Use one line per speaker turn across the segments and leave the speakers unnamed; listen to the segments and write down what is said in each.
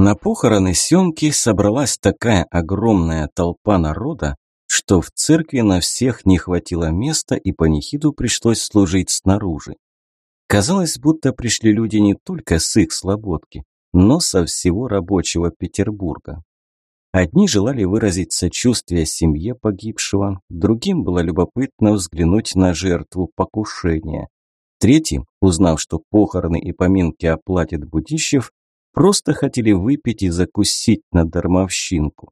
На похороны Семки собралась такая огромная толпа народа, что в церкви на всех не хватило места и панихиду пришлось служить снаружи. Казалось, будто пришли люди не только с их слободки, но со всего рабочего Петербурга. Одни желали выразить сочувствие семье погибшего, другим было любопытно взглянуть на жертву покушения. Третьи, узнав, что похороны и поминки оплатит Будищев, просто хотели выпить и закусить на дармовщинку.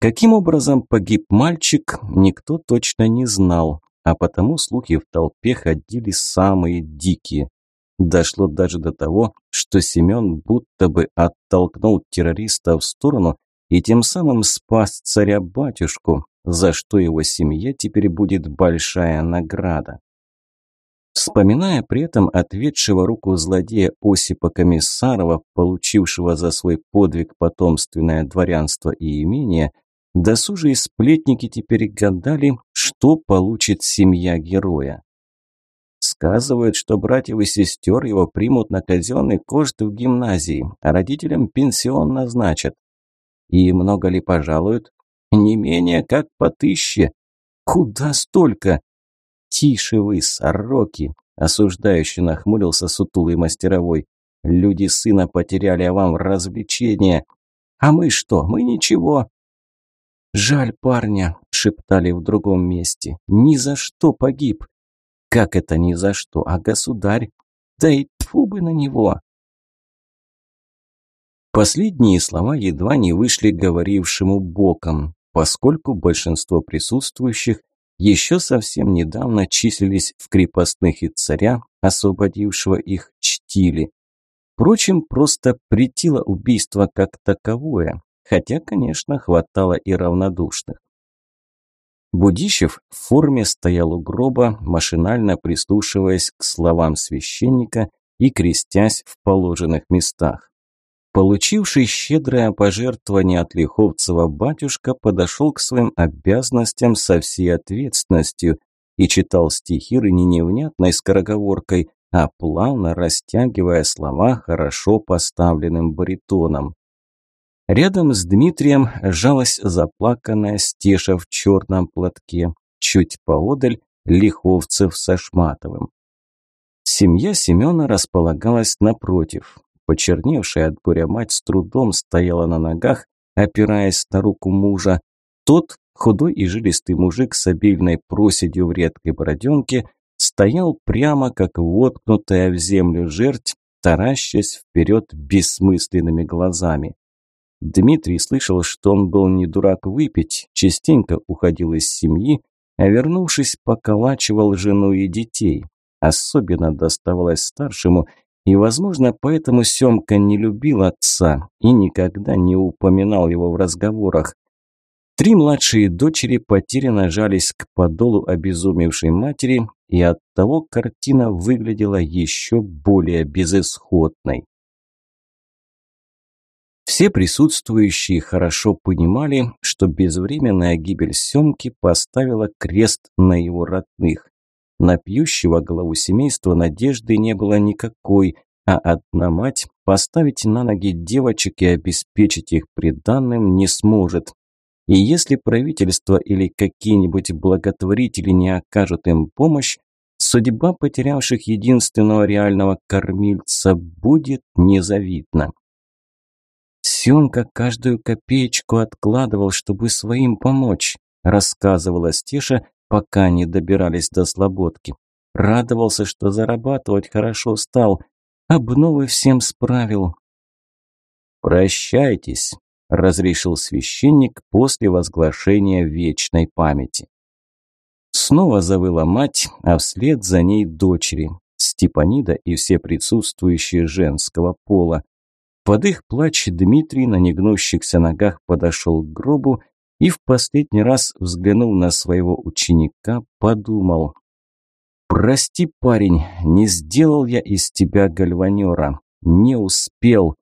Каким образом погиб мальчик, никто точно не знал, а потому слухи в толпе ходили самые дикие. Дошло даже до того, что Семен будто бы оттолкнул террориста в сторону и тем самым спас царя-батюшку, за что его семье теперь будет большая награда. Вспоминая при этом ответшего руку злодея Осипа Комиссарова, получившего за свой подвиг потомственное дворянство и имение, досужие сплетники теперь гадали, что получит семья героя. Сказывают, что братьев и сестер его примут на казенный кошт в гимназии, а родителям пенсион назначат. И много ли пожалуют? Не менее как по тысяче. Куда столько? «Тише вы, сороки!» – осуждающе нахмурился сутулый мастеровой. «Люди сына потеряли, а вам развлечение. А мы что? Мы ничего!» «Жаль парня», – шептали в другом месте. «Ни за что погиб». «Как это ни за что? А государь? Да и тьфу бы на него!» Последние слова едва не вышли говорившему боком, поскольку большинство присутствующих еще совсем недавно числились в крепостных и царя, освободившего их, чтили. Впрочем, просто претило убийство как таковое, хотя, конечно, хватало и равнодушных. Будищев в форме стоял у гроба, машинально прислушиваясь к словам священника и крестясь в положенных местах. Получивший щедрое пожертвование от Лиховцева батюшка подошел к своим обязанностям со всей ответственностью и читал стихи не невнятной скороговоркой, а плавно растягивая слова хорошо поставленным баритоном. Рядом с Дмитрием жалась заплаканная Стеша в черном платке, чуть поодаль Лиховцев со Шматовым. Семья Семена располагалась напротив. Почерневшая от горя мать с трудом стояла на ногах, опираясь на руку мужа. Тот, худой и жилистый мужик с обильной проседью в редкой бороденке, стоял прямо, как воткнутая в землю жерть, таращась вперед бессмысленными глазами. Дмитрий слышал, что он был не дурак выпить, частенько уходил из семьи, а вернувшись, поколачивал жену и детей. Особенно доставалось старшему, и, возможно, поэтому Семка не любил отца и никогда не упоминал его в разговорах. Три младшие дочери потерянно жались к подолу обезумевшей матери, и оттого картина выглядела еще более безысходной. Все присутствующие хорошо понимали, что безвременная гибель Семки поставила крест на его родных. На пьющего главу семейства надежды не было никакой, а одна мать поставить на ноги девочек и обеспечить их приданным не сможет. И если правительство или какие-нибудь благотворители не окажут им помощь, судьба потерявших единственного реального кормильца будет незавидна. Семка каждую копеечку откладывал, чтобы своим помочь, рассказывала Стеша, пока они добирались до Слободки. Радовался, что зарабатывать хорошо стал, обновы всем справил. «Прощайтесь», – разрешил священник после возглашения вечной памяти. Снова завыла мать, а вслед за ней дочери, Степанида и все присутствующие женского пола. Под их плач Дмитрий на негнущихся ногах подошел к гробу и в последний раз, взглянув на своего ученика, подумал. «Прости, парень, не сделал я из тебя гальванера. Не успел».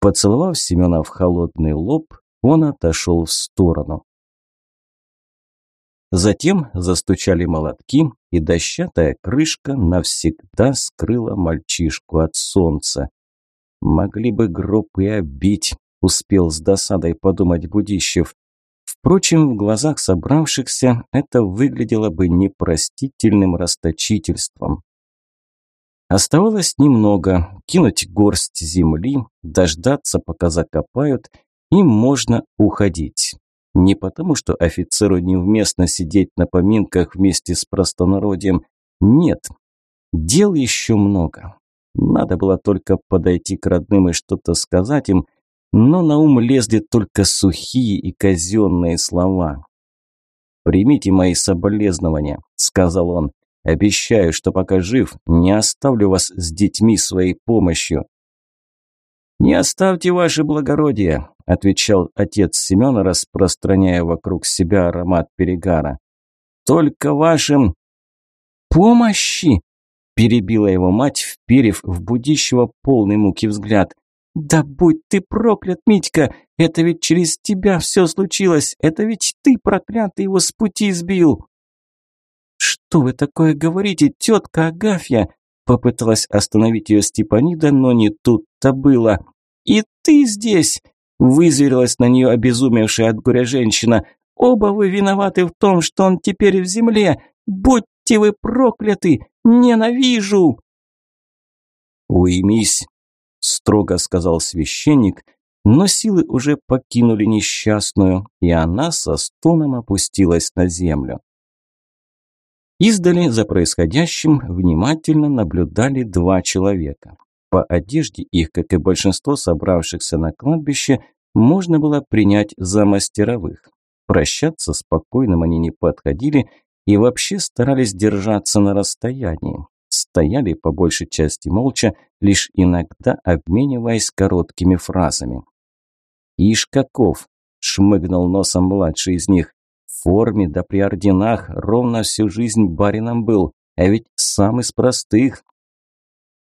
Поцеловав Семена в холодный лоб, он отошел в сторону. Затем застучали молотки, и дощатая крышка навсегда скрыла мальчишку от солнца. Могли бы группы обить, успел с досадой подумать Будищев. Впрочем, в глазах собравшихся это выглядело бы непростительным расточительством. Оставалось немного – кинуть горсть земли, дождаться, пока закопают, и можно уходить. Не потому, что офицеру невместно сидеть на поминках вместе с простонародьем. Нет, дел еще много. Надо было только подойти к родным и что-то сказать им, но на ум лезли только сухие и казенные слова. «Примите мои соболезнования», – сказал он. «Обещаю, что пока жив, не оставлю вас с детьми своей помощью». «Не оставьте ваше благородие», – отвечал отец Семена, распространяя вокруг себя аромат перегара. «Только вашим...» «Помощи!» – перебила его мать, вперев в будущего полный муки взгляд. «Да будь ты проклят, Митька! Это ведь через тебя все случилось! Это ведь ты, проклятый, его с пути сбил!» «Что вы такое говорите, тетка Агафья?» Попыталась остановить ее Степанида, но не тут-то было. «И ты здесь!» Вызверилась на нее обезумевшая от горя женщина. «Оба вы виноваты в том, что он теперь в земле! Будьте вы прокляты! Ненавижу!» «Уймись!» Строго сказал священник, но силы уже покинули несчастную, и она со стоном опустилась на землю. Издали за происходящим внимательно наблюдали два человека. По одежде их, как и большинство собравшихся на кладбище, можно было принять за мастеровых. Прощаться спокойным они не подходили и вообще старались держаться на расстоянии стояли по большей части молча, лишь иногда обмениваясь короткими фразами. «Ишь каков!» – шмыгнул носом младший из них. «В форме да при орденах ровно всю жизнь барином был, а ведь сам из простых».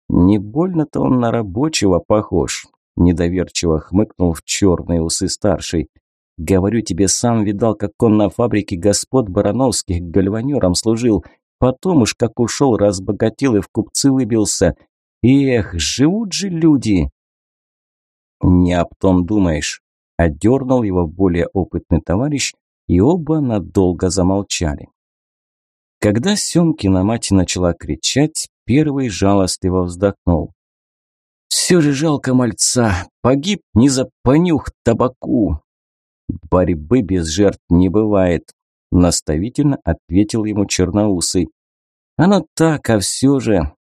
«Не больно-то он на рабочего похож», – недоверчиво хмыкнул в черные усы старший. «Говорю тебе, сам видал, как он на фабрике господ Барановских гальванером служил, Потом уж как ушел, разбогател и в купцы выбился. Эх, живут же люди!» «Не об том думаешь», – одернул его более опытный товарищ, и оба надолго замолчали. Когда Семкина мать начала кричать, первый жалостливо вздохнул. «Все же жалко мальца, погиб не за понюх табаку». «Борьбы без жертв не бывает», наставительно ответил ему черноусый. Оно так, а все же...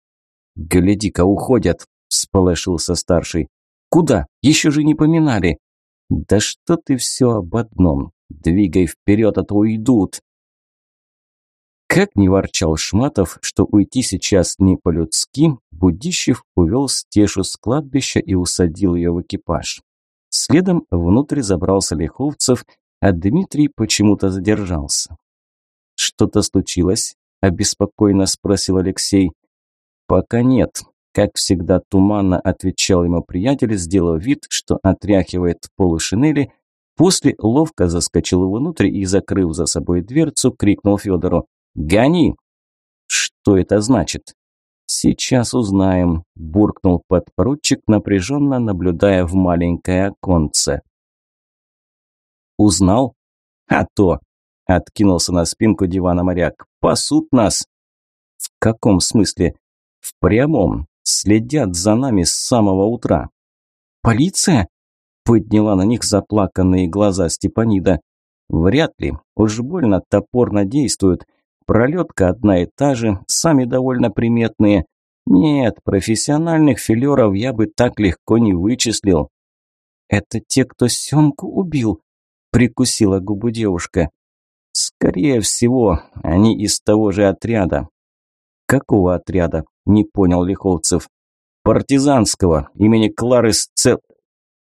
Гляди-ка, уходят, всполошился старший. Куда? Еще же не поминали. Да что ты все об одном. Двигай вперед, а то уйдут. Как не ворчал Шматов, что уйти сейчас не по-людски, Будищев увел Стешу с кладбища и усадил ее в экипаж. Следом внутрь забрался Лиховцев а Дмитрий почему-то задержался. «Что-то случилось?» – обеспокоенно спросил Алексей. «Пока нет», – как всегда туманно отвечал ему приятель, сделав вид, что отряхивает полы шинели, после ловко заскочил внутрь и, закрыв за собой дверцу, крикнул Федору «Гони!» «Что это значит?» «Сейчас узнаем», – буркнул подпоручик, напряженно наблюдая в маленькое оконце. Узнал? А то. Откинулся на спинку дивана моряк. Пасут нас. В каком смысле? В прямом. Следят за нами с самого утра. Полиция? Подняла на них заплаканные глаза Степанида. Вряд ли. Уж больно топорно действуют. Пролетка одна и та же, сами довольно приметные. Нет, профессиональных филеров я бы так легко не вычислил. Это те, кто Семку убил, прикусила губу девушка. Скорее всего, они из того же отряда. Какого отряда? Не понял Лиховцев. Партизанского, имени Клары Сцел...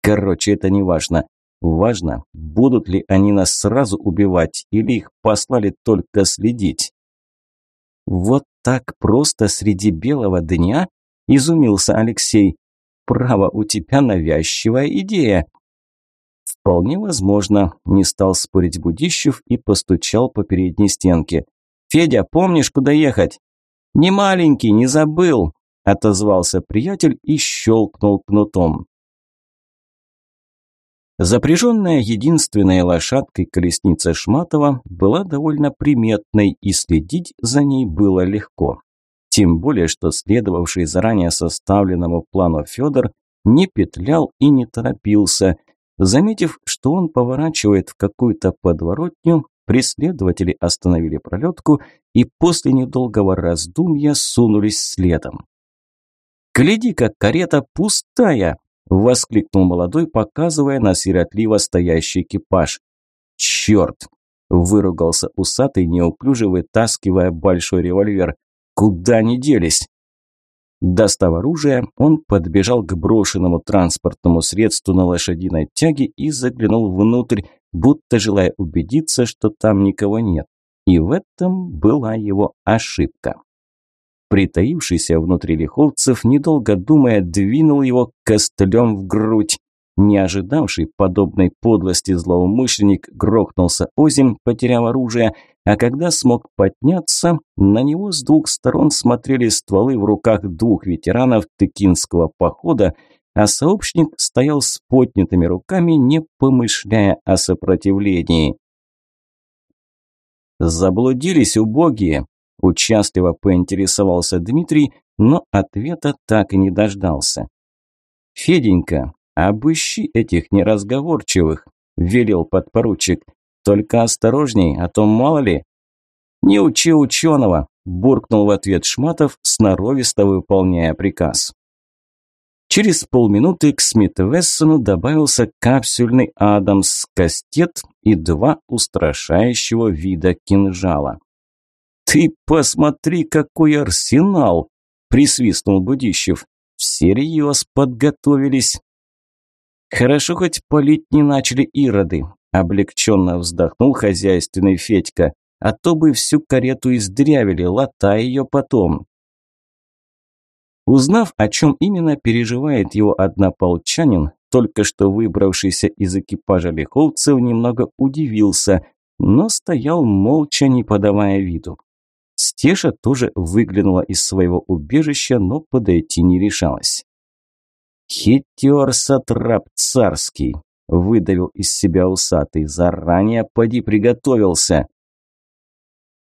Короче, это не важно. Важно, будут ли они нас сразу убивать или их послали только следить. Вот так просто среди белого дня? Изумился Алексей. Право, у тебя навязчивая идея. «Вполне возможно», – не стал спорить Будищев и постучал по передней стенке. «Федя, помнишь, куда ехать?» «Не маленький, не забыл», – отозвался приятель и щелкнул кнутом. Запряженная единственной лошадкой колесница Шматова была довольно приметной, и следить за ней было легко. Тем более, что следовавший заранее составленному плану Федор не петлял и не торопился. Заметив, что он поворачивает в какую-то подворотню, преследователи остановили пролетку и после недолгого раздумья сунулись следом. «Гляди-ка, карета пустая!» – воскликнул молодой, показывая на сиротливо стоящий экипаж. «Черт!» – выругался усатый, неуклюже вытаскивая большой револьвер. «Куда они делись?» Достав оружие, он подбежал к брошенному транспортному средству на лошадиной тяге и заглянул внутрь, будто желая убедиться, что там никого нет. И в этом была его ошибка. Притаившийся внутри лиховцев, недолго думая, двинул его костылем в грудь. Не ожидавший подобной подлости злоумышленник грохнулся озимь, потеряв оружие, а когда смог подняться, на него с двух сторон смотрели стволы в руках двух ветеранов Тыкинского похода, а сообщник стоял с поднятыми руками, не помышляя о сопротивлении. «Заблудились убогие!» Участливо поинтересовался Дмитрий, но ответа так и не дождался. «Феденька, обыщи этих неразговорчивых», – велел подпоручик. «Только осторожней, а то мало ли». «Не учи ученого», – буркнул в ответ Шматов, сноровисто выполняя приказ. Через полминуты к Смит-Вессону добавился капсюльный Адамс, кастет и два устрашающего вида кинжала. «Ты посмотри, какой арсенал!» – присвистнул Будищев. «Всерьез подготовились!» «Хорошо, хоть палить не начали ироды», – облегченно вздохнул хозяйственный Федька. «А то бы всю карету издрявили, латай ее потом». Узнав, о чем именно переживает его однополчанин, только что выбравшийся из экипажа лиховцев, немного удивился, но стоял молча, не подавая виду. Стеша тоже выглянула из своего убежища, но подойти не решалась. «Хитер сатрап царский!» – выдавил из себя усатый. «Заранее поди приготовился!»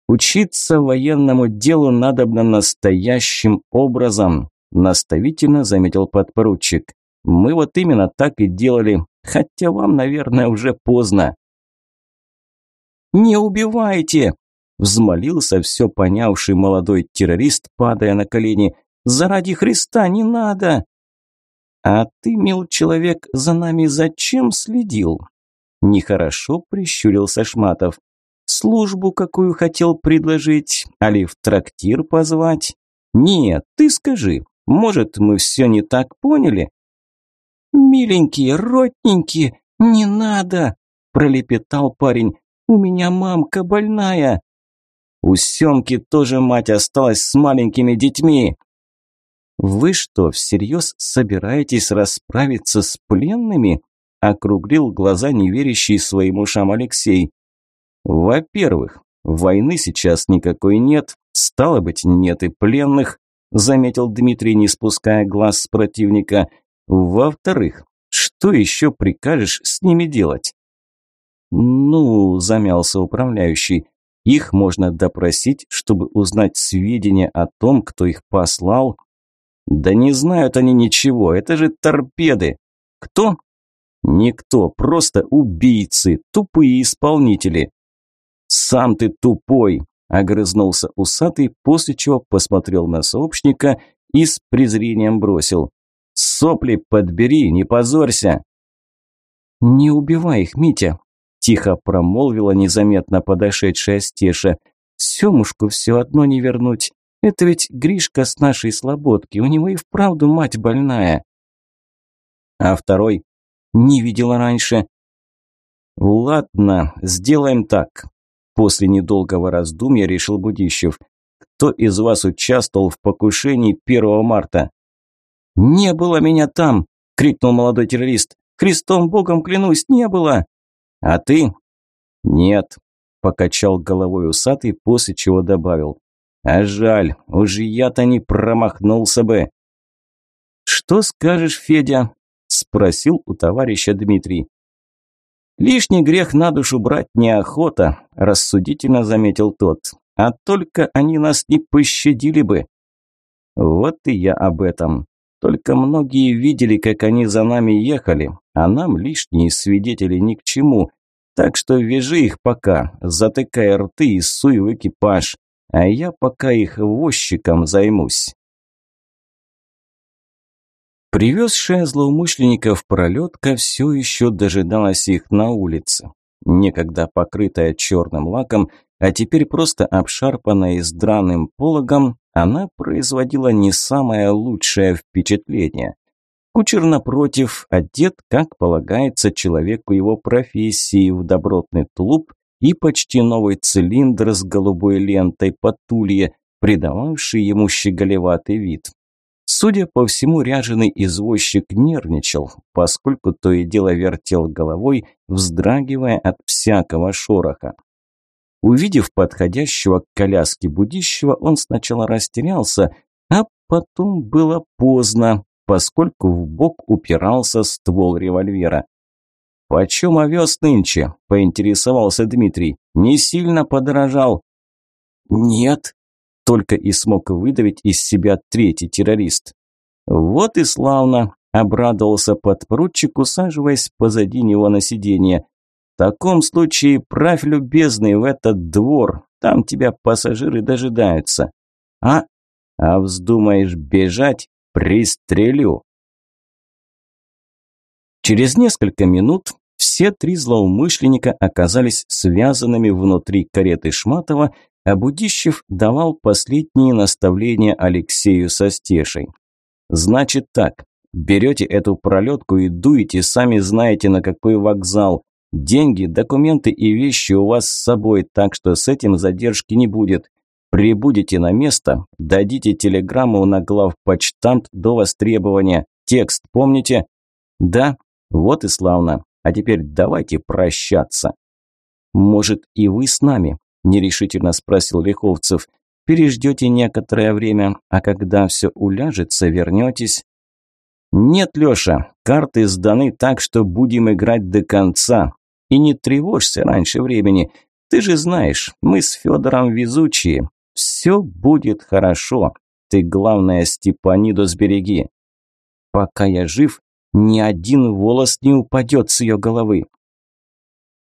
«Учиться военному делу надобно настоящим образом», – наставительно заметил подпоручик. «Мы вот именно так и делали, хотя вам, наверное, уже поздно». «Не убивайте!» Взмолился все понявший молодой террорист, падая на колени. «Заради Христа не надо!» «А ты, мил человек, за нами зачем следил?» Нехорошо прищурился Шматов. «Службу какую хотел предложить? Али в трактир позвать?» «Нет, ты скажи, может, мы все не так поняли?» «Миленькие, родненькие, не надо!» – пролепетал парень. «У меня мамка больная!» У Семки тоже мать осталась с маленькими детьми. Вы что, всерьез собираетесь расправиться с пленными? Округлил глаза неверящий своим ушам Алексей. Во-первых, войны сейчас никакой нет, стало быть, нет и пленных, заметил Дмитрий, не спуская глаз с противника. Во-вторых, что еще прикажешь с ними делать? Ну, замялся управляющий, их можно допросить, чтобы узнать сведения о том, кто их послал. Да не знают они ничего, это же торпеды. Кто? Никто, просто убийцы, тупые исполнители. Сам ты тупой, огрызнулся усатый, после чего посмотрел на сообщника и с презрением бросил. Сопли подбери, не позорься. Не убивай их, Митя, Тихо промолвила незаметно подошедшая Стеша. «Семушку все одно не вернуть. Это ведь Гришка с нашей слободки, у него и вправду мать больная». А второй не видела раньше. «Ладно, сделаем так». После недолгого раздумья решил Будищев. «Кто из вас участвовал в покушении 1 марта?» «Не было меня там!» – крикнул молодой террорист. «Христом Богом клянусь, не было!» А ты? Нет, покачал головой усатый, после чего добавил. А жаль, уж я-то не промахнулся бы. «Что скажешь, Федя?» – спросил у товарища Дмитрий. «Лишний грех на душу брать неохота», – рассудительно заметил тот. «А только они нас не пощадили бы». «Вот и я об этом. Только многие видели, как они за нами ехали, а нам лишние свидетели ни к чему. Так что вяжи их пока, затыкай рты и суй в экипаж, а я пока их возчиком займусь». Привезшая злоумышленников пролетка все еще дожидалась их на улице. Некогда покрытая черным лаком, а теперь просто обшарпанная и с драным пологом, она производила не самое лучшее впечатление. Кучер, напротив, одет, как полагается человеку его профессии, в добротный тулуп и почти новый цилиндр с голубой лентой по тулье, придававший ему щеголеватый вид. Судя по всему, ряженый извозчик нервничал, поскольку то и дело вертел головой, вздрагивая от всякого шороха. Увидев подходящего к коляске будущего, он сначала растерялся, а потом было поздно, поскольку в бок упирался ствол револьвера. «Почем овес нынче?» – поинтересовался Дмитрий. «Не сильно подорожал?» «Нет», только и смог выдавить из себя третий террорист. «Вот и славно!» – обрадовался подпоручик, усаживаясь позади него на сиденье. «В таком случае правь, любезный, в этот двор, там тебя пассажиры дожидаются. А, а вздумаешь бежать, пристрелю!» Через несколько минут все три злоумышленника оказались связанными внутри кареты Шматова, а Будищев давал последние наставления Алексею со Стешей. «Значит так, берете эту пролетку и дуете, сами знаете на какой вокзал. Деньги, документы и вещи у вас с собой, так что с этим задержки не будет. Прибудете на место, дадите телеграмму на главпочтамт до востребования. Текст помните? Да? Вот и славно. А теперь давайте прощаться. Может, и вы с нами? нерешительно спросил Лиховцев. Переждете некоторое время, а когда все уляжется, вернетесь? Нет, Леша, карты сданы так, что будем играть до конца. И не тревожься раньше времени. Ты же знаешь, мы с Федором везучие. Все будет хорошо. Ты, главное, Степаниду сбереги. Пока я жив, ни один волос не упадет с ее головы.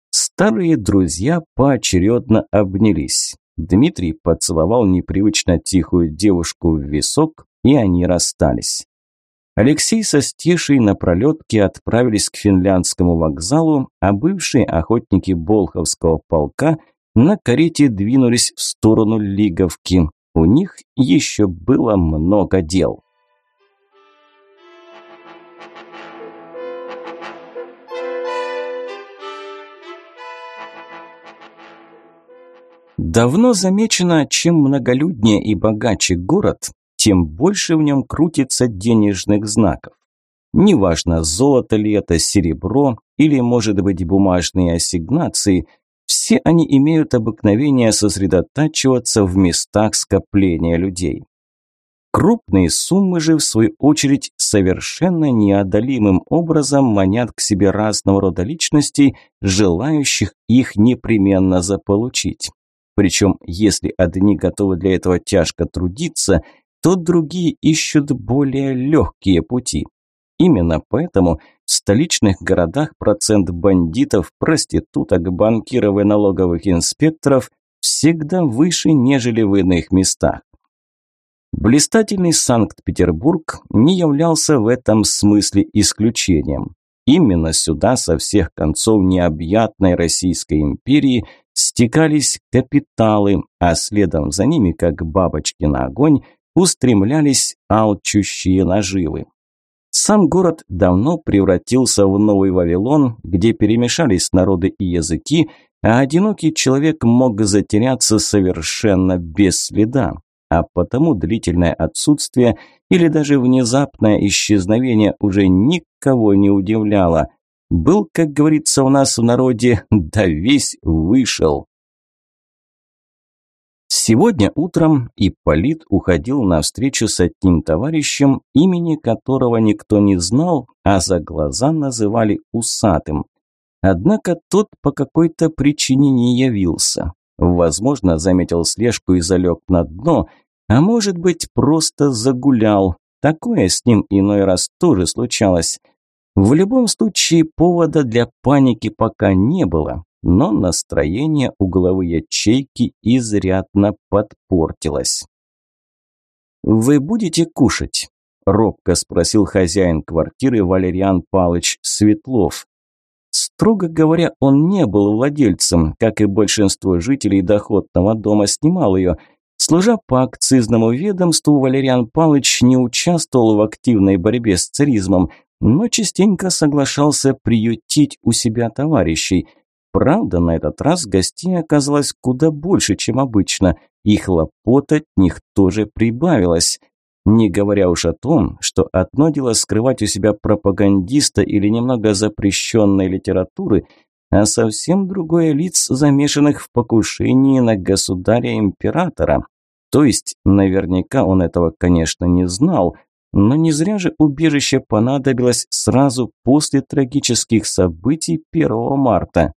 Старые друзья поочередно обнялись. Дмитрий поцеловал непривычно тихую девушку в висок, и они расстались. Алексей со Стешей на пролетке отправились к финляндскому вокзалу, а бывшие охотники Болховского полка на карете двинулись в сторону Лиговки. У них еще было много дел. Давно замечено, чем многолюднее и богаче город, тем больше в нем крутится денежных знаков. Неважно, золото ли это, серебро или, может быть, бумажные ассигнации, все они имеют обыкновение сосредотачиваться в местах скопления людей. Крупные суммы же, в свою очередь, совершенно неодолимым образом манят к себе разного рода личностей, желающих их непременно заполучить. Причем, если одни готовы для этого тяжко трудиться, то другие ищут более легкие пути. Именно поэтому в столичных городах процент бандитов, проституток, банкиров и налоговых инспекторов всегда выше, нежели в иных местах. Блистательный Санкт-Петербург не являлся в этом смысле исключением. Именно сюда со всех концов необъятной Российской империи стекались капиталы, а следом за ними, как бабочки на огонь, устремлялись алчущие наживы. Сам город давно превратился в новый Вавилон, где перемешались народы и языки, а одинокий человек мог затеряться совершенно без следа а потому длительное отсутствие или даже внезапное исчезновение уже никого не удивляло. Был, как говорится у нас в народе, да весь вышел. Сегодня утром Ипполит уходил на встречу с одним товарищем, имени которого никто не знал, а за глаза называли усатым. Однако тот по какой-то причине не явился. Возможно, заметил слежку и залег на дно, а может быть, просто загулял. Такое с ним иной раз тоже случалось. В любом случае, повода для паники пока не было, но настроение у главы ячейки изрядно подпортилось. «Вы будете кушать?» – робко спросил хозяин квартиры Валериан Палыч Светлов. Строго говоря, он не был владельцем, как и большинство жителей доходного дома снимал ее. Служа по акцизному ведомству, Валериан Палыч не участвовал в активной борьбе с царизмом, но частенько соглашался приютить у себя товарищей. Правда, на этот раз гостей оказалось куда больше, чем обычно, и хлопот от них тоже прибавилось. Не говоря уж о том, что одно дело скрывать у себя пропагандиста или немного запрещенной литературы, а совсем другое лиц, замешанных в покушении на государя-императора. То есть, наверняка он этого, конечно, не знал, но не зря же убежище понадобилось сразу после трагических событий 1 марта.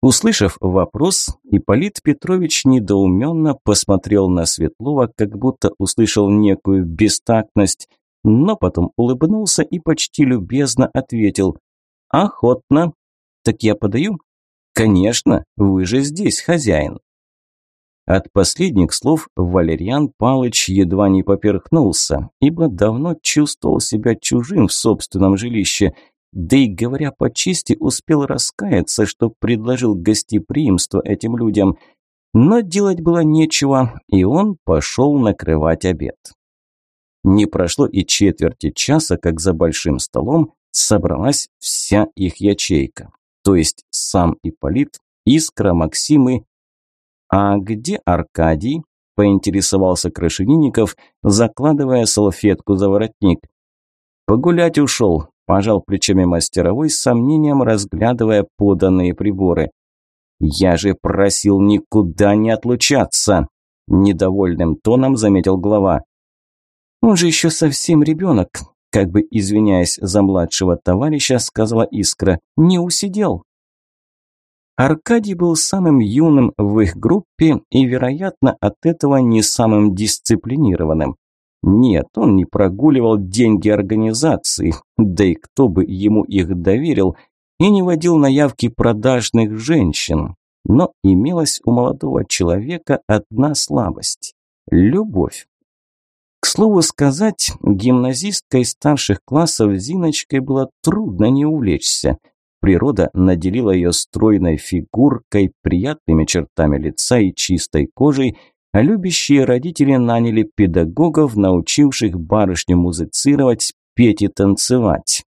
Услышав вопрос, Ипполит Петрович недоуменно посмотрел на Светлова, как будто услышал некую бестактность, но потом улыбнулся и почти любезно ответил «Охотно». «Так я подаю?» «Конечно, вы же здесь хозяин». От последних слов Валерьян Палыч едва не поперхнулся, ибо давно чувствовал себя чужим в собственном жилище – да и, говоря по чести, успел раскаяться, что предложил гостеприимство этим людям. Но делать было нечего, и он пошел накрывать обед. Не прошло и четверти часа, как за большим столом собралась вся их ячейка. То есть сам Ипполит, Искра, Максимы. «А где Аркадий?» – поинтересовался Крашенинников, закладывая салфетку за воротник. «Погулять ушел», Пожал плечами мастеровой, с сомнением разглядывая поданные приборы. «Я же просил никуда не отлучаться!» Недовольным тоном заметил глава. «Он же еще совсем ребенок», как бы извиняясь за младшего товарища, сказала Искра. «Не усидел». Аркадий был самым юным в их группе и, вероятно, от этого не самым дисциплинированным. Нет, он не прогуливал деньги организации, да и кто бы ему их доверил, и не водил на явки продажных женщин. Но имелась у молодого человека одна слабость – любовь. К слову сказать, гимназисткой старших классов Зиночкой было трудно не увлечься. Природа наделила ее стройной фигуркой, приятными чертами лица и чистой кожей – а любящие родители наняли педагогов, научивших барышню музицировать, петь и танцевать.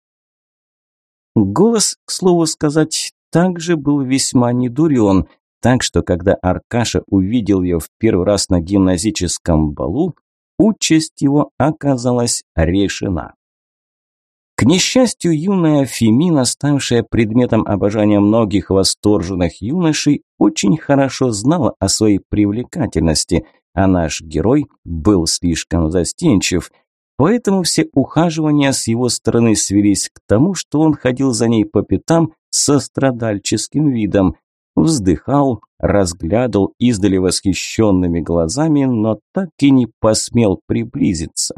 Голос, к слову сказать, также был весьма недурен, так что когда Аркаша увидел ее в первый раз на гимназическом балу, участь его оказалась решена. К несчастью, юная Фемина, ставшая предметом обожания многих восторженных юношей, очень хорошо знала о своей привлекательности, а наш герой был слишком застенчив. Поэтому все ухаживания с его стороны свелись к тому, что он ходил за ней по пятам со страдальческим видом, вздыхал, разглядывал издали восхищенными глазами, но так и не посмел приблизиться.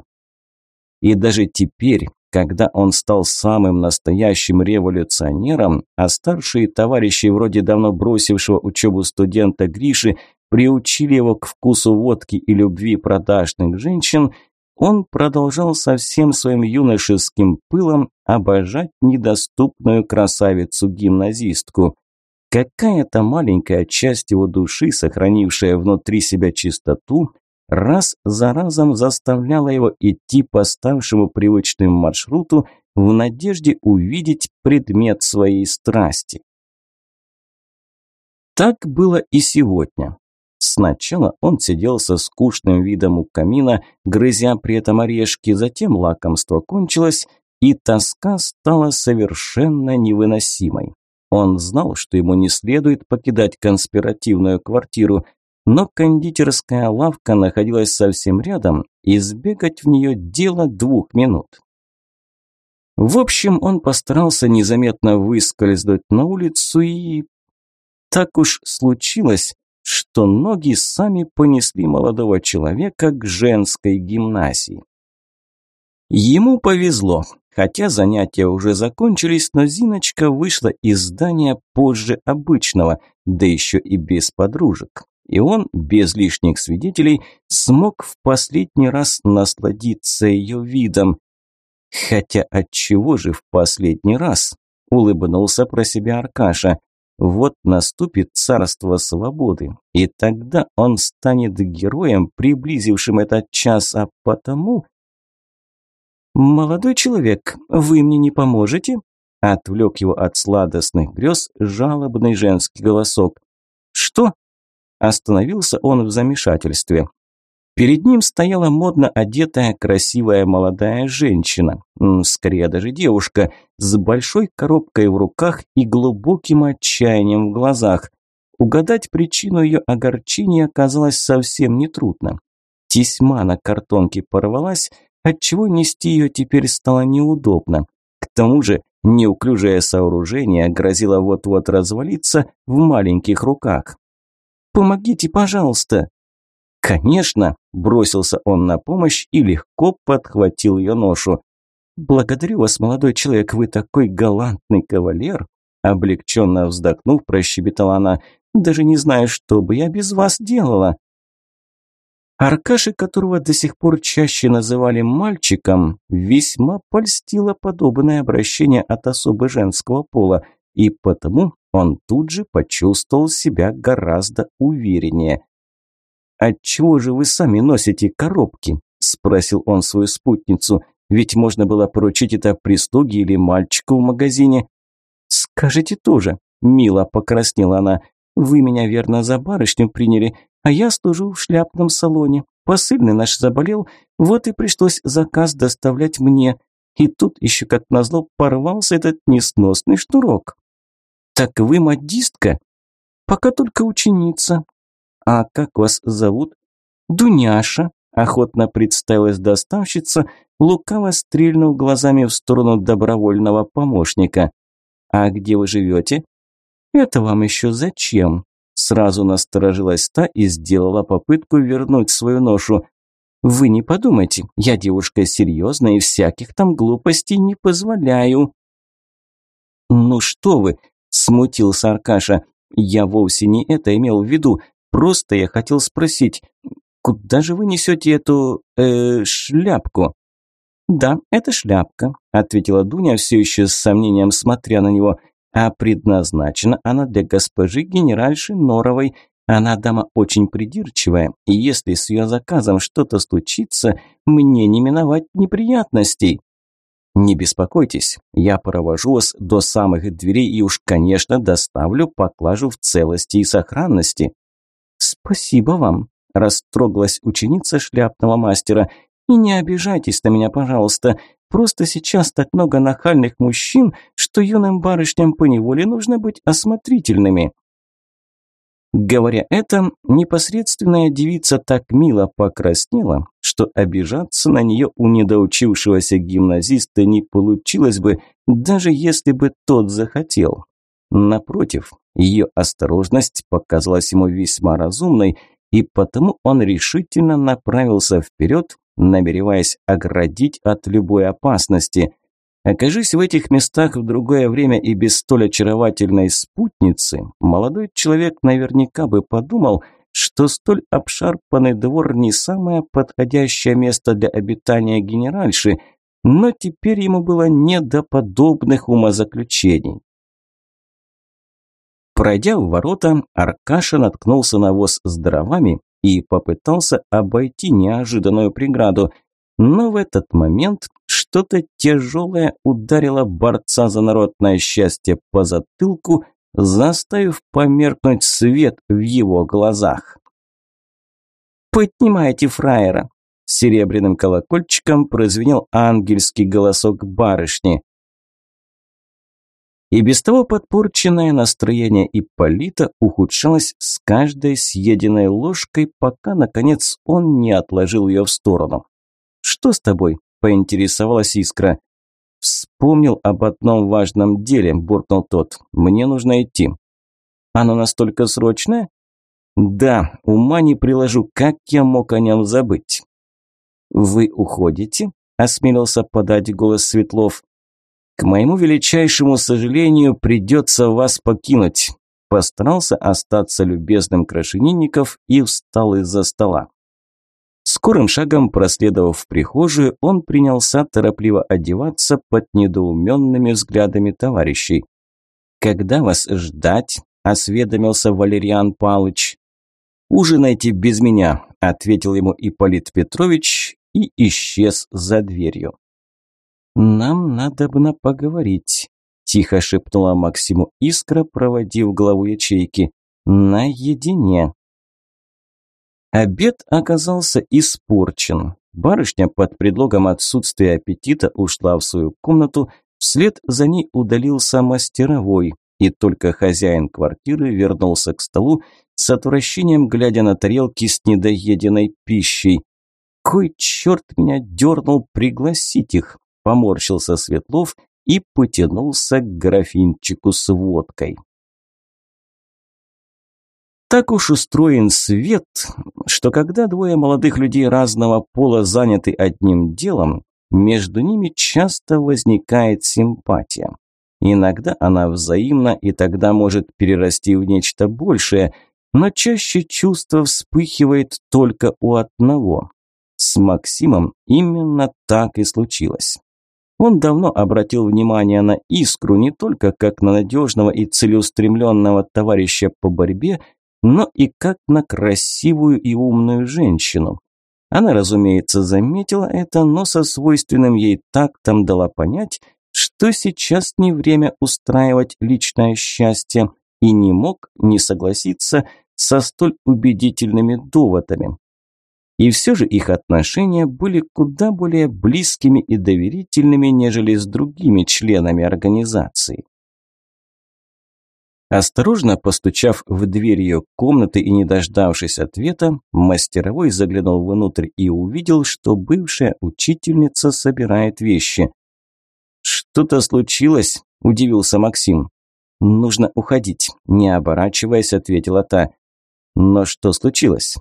И даже теперь, когда он стал самым настоящим революционером, а старшие товарищи, вроде давно бросившего учебу студента Гриши, приучили его к вкусу водки и любви продажных женщин, он продолжал со всем своим юношеским пылом обожать недоступную красавицу-гимназистку. Какая-то маленькая часть его души, сохранившая внутри себя чистоту, раз за разом заставляла его идти по ставшему привычному маршруту в надежде увидеть предмет своей страсти. Так было и сегодня. Сначала он сидел со скучным видом у камина, грызя при этом орешки, затем лакомство кончилось, и тоска стала совершенно невыносимой. Он знал, что ему не следует покидать конспиративную квартиру, но кондитерская лавка находилась совсем рядом, и сбегать в нее дело двух минут. В общем, он постарался незаметно выскользнуть на улицу и... Так уж случилось, что ноги сами понесли молодого человека к женской гимназии. Ему повезло, хотя занятия уже закончились, но Зиночка вышла из здания позже обычного, да еще и без подружек. И он, без лишних свидетелей, смог в последний раз насладиться ее видом. Хотя от чего же в последний раз? Улыбнулся про себя Аркаша. Вот наступит царство свободы, и тогда он станет героем, приблизившим этот час, а потому... «Молодой человек, вы мне не поможете?» Отвлек его от сладостных грез жалобный женский голосок. «Что?» Остановился он в замешательстве. Перед ним стояла модно одетая, красивая молодая женщина, скорее даже девушка, с большой коробкой в руках и глубоким отчаянием в глазах. Угадать причину ее огорчения оказалось совсем нетрудно. Тесьма на картонке порвалась, отчего нести ее теперь стало неудобно. К тому же неуклюжее сооружение грозило вот-вот развалиться в маленьких руках. «Помогите, пожалуйста!» «Конечно!» – бросился он на помощь и легко подхватил ее ношу. «Благодарю вас, молодой человек, вы такой галантный кавалер!» Облегченно вздохнув, прощебетала она. «Даже не знаю, что бы я без вас делала!» Аркаши, которого до сих пор чаще называли мальчиком, весьма польстило подобное обращение от особы женского пола, и потому он тут же почувствовал себя гораздо увереннее. «Отчего же вы сами носите коробки?» – спросил он свою спутницу. «Ведь можно было поручить это прислуге или мальчику в магазине». «Скажите тоже», – мило покраснела она. «Вы меня верно за барышню приняли, а я служу в шляпном салоне. Посыльный наш заболел, вот и пришлось заказ доставлять мне. И тут еще как назло порвался этот несносный шнурок». «Так вы модистка?» «Пока только ученица. «А как вас зовут?» «Дуняша», – охотно представилась доставщица, лукаво стрельнув глазами в сторону добровольного помощника. «А где вы живете?» «Это вам еще зачем?» Сразу насторожилась та и сделала попытку вернуть свою ношу. «Вы не подумайте, я девушка серьезная и всяких там глупостей не позволяю». «Ну что вы!» – смутился Аркаша. «Я вовсе не это имел в виду. Просто я хотел спросить, куда же вы несете эту... Э, шляпку?» «Да, это шляпка», – ответила Дуня, все еще с сомнением смотря на него. «А предназначена она для госпожи генеральши Норовой. Она дама очень придирчивая, и если с ее заказом что-то случится, мне не миновать неприятностей». «Не беспокойтесь, я провожу вас до самых дверей и уж, конечно, доставлю поклажу в целости и сохранности». «Спасибо вам», – растрогалась ученица шляпного мастера. «И не обижайтесь на меня, пожалуйста. Просто сейчас так много нахальных мужчин, что юным барышням поневоле нужно быть осмотрительными». Говоря это, непосредственная девица так мило покраснела, что обижаться на нее у недоучившегося гимназиста не получилось бы, даже если бы тот захотел. Напротив, ее осторожность показалась ему весьма разумной, и потому он решительно направился вперед, намереваясь оградить от любой опасности. Окажись в этих местах в другое время и без столь очаровательной спутницы, молодой человек наверняка бы подумал, что столь обшарпанный двор не самое подходящее место для обитания генеральши, но теперь ему было не до подобных умозаключений. Пройдя в ворота, Аркаша наткнулся на воз с дровами и попытался обойти неожиданную преграду. Но в этот момент что-то тяжелое ударило борца за народное счастье по затылку, заставив померкнуть свет в его глазах. «Поднимайте фраера!» Серебряным колокольчиком прозвенел ангельский голосок барышни. И без того подпорченное настроение Ипполита ухудшалось с каждой съеденной ложкой, пока, наконец, он не отложил ее в сторону. «Что с тобой?» – поинтересовалась Искра. «Вспомнил об одном важном деле», – буркнул тот. «Мне нужно идти». «Оно настолько срочное?» «Да, ума не приложу, как я мог о нем забыть». «Вы уходите?» – осмелился подать голос Светлов. «К моему величайшему сожалению, придется вас покинуть». Постарался остаться любезным Крашенинников и встал из-за стола. Скорым шагом проследовав в прихожую, он принялся торопливо одеваться под недоуменными взглядами товарищей. «Когда вас ждать?» – осведомился Валериан Палыч. «Ужинайте без меня», – ответил ему Ипполит Петрович и исчез за дверью. «Нам надобно поговорить», – тихо шепнула Максиму Искра, проводив главу ячейки. «Наедине». Обед оказался испорчен. Барышня под предлогом отсутствия аппетита ушла в свою комнату, вслед за ней удалился мастеровой, и только хозяин квартиры вернулся к столу с отвращением, глядя на тарелки с недоеденной пищей. «Кой черт меня дернул пригласить их?» – поморщился Светлов и потянулся к графинчику с водкой. Так уж устроен свет, что когда двое молодых людей разного пола заняты одним делом, между ними часто возникает симпатия. Иногда она взаимна и тогда может перерасти в нечто большее, но чаще чувство вспыхивает только у одного. С Максимом именно так и случилось. Он давно обратил внимание на Искру не только как на надежного и целеустремленного товарища по борьбе, но и как на красивую и умную женщину. Она, разумеется, заметила это, но со свойственным ей тактом дала понять, что сейчас не время устраивать личное счастье, и не мог не согласиться со столь убедительными доводами. И все же их отношения были куда более близкими и доверительными, нежели с другими членами организации. Осторожно постучав в дверь ее комнаты и не дождавшись ответа, мастеровой заглянул внутрь и увидел, что бывшая учительница собирает вещи. «Что-то случилось?» – удивился Максим. «Нужно уходить», – не оборачиваясь, ответила та. «Но что случилось?»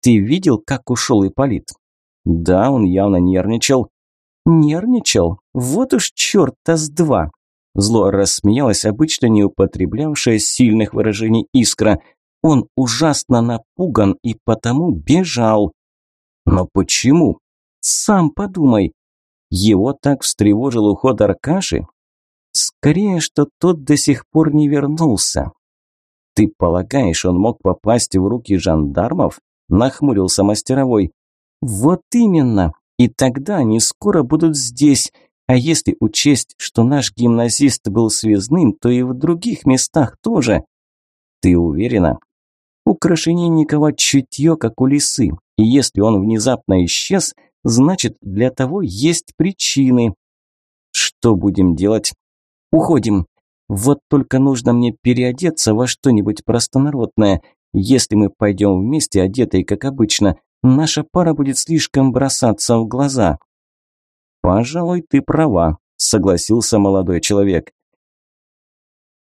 «Ты видел, как ушел Ипполит?» «Да, он явно нервничал». «Нервничал? Вот уж черта с два!» Зло рассмеялась обычно не употреблявшая сильных выражений искра. Он ужасно напуган и потому бежал. Но почему? Сам подумай. Его так встревожил уход Аркаши? Скорее, что тот до сих пор не вернулся. Ты полагаешь, он мог попасть в руки жандармов? Нахмурился мастеровой. Вот именно. И тогда они скоро будут здесь. А если учесть, что наш гимназист был связным, то и в других местах тоже. Ты уверена? У Крашенинникова чутье, как у лисы, и если он внезапно исчез, значит, для того есть причины. Что будем делать? Уходим. Вот только нужно мне переодеться во что-нибудь простонародное. Если мы пойдем вместе, одетые, как обычно, наша пара будет слишком бросаться в глаза. «Пожалуй, ты права», – согласился молодой человек.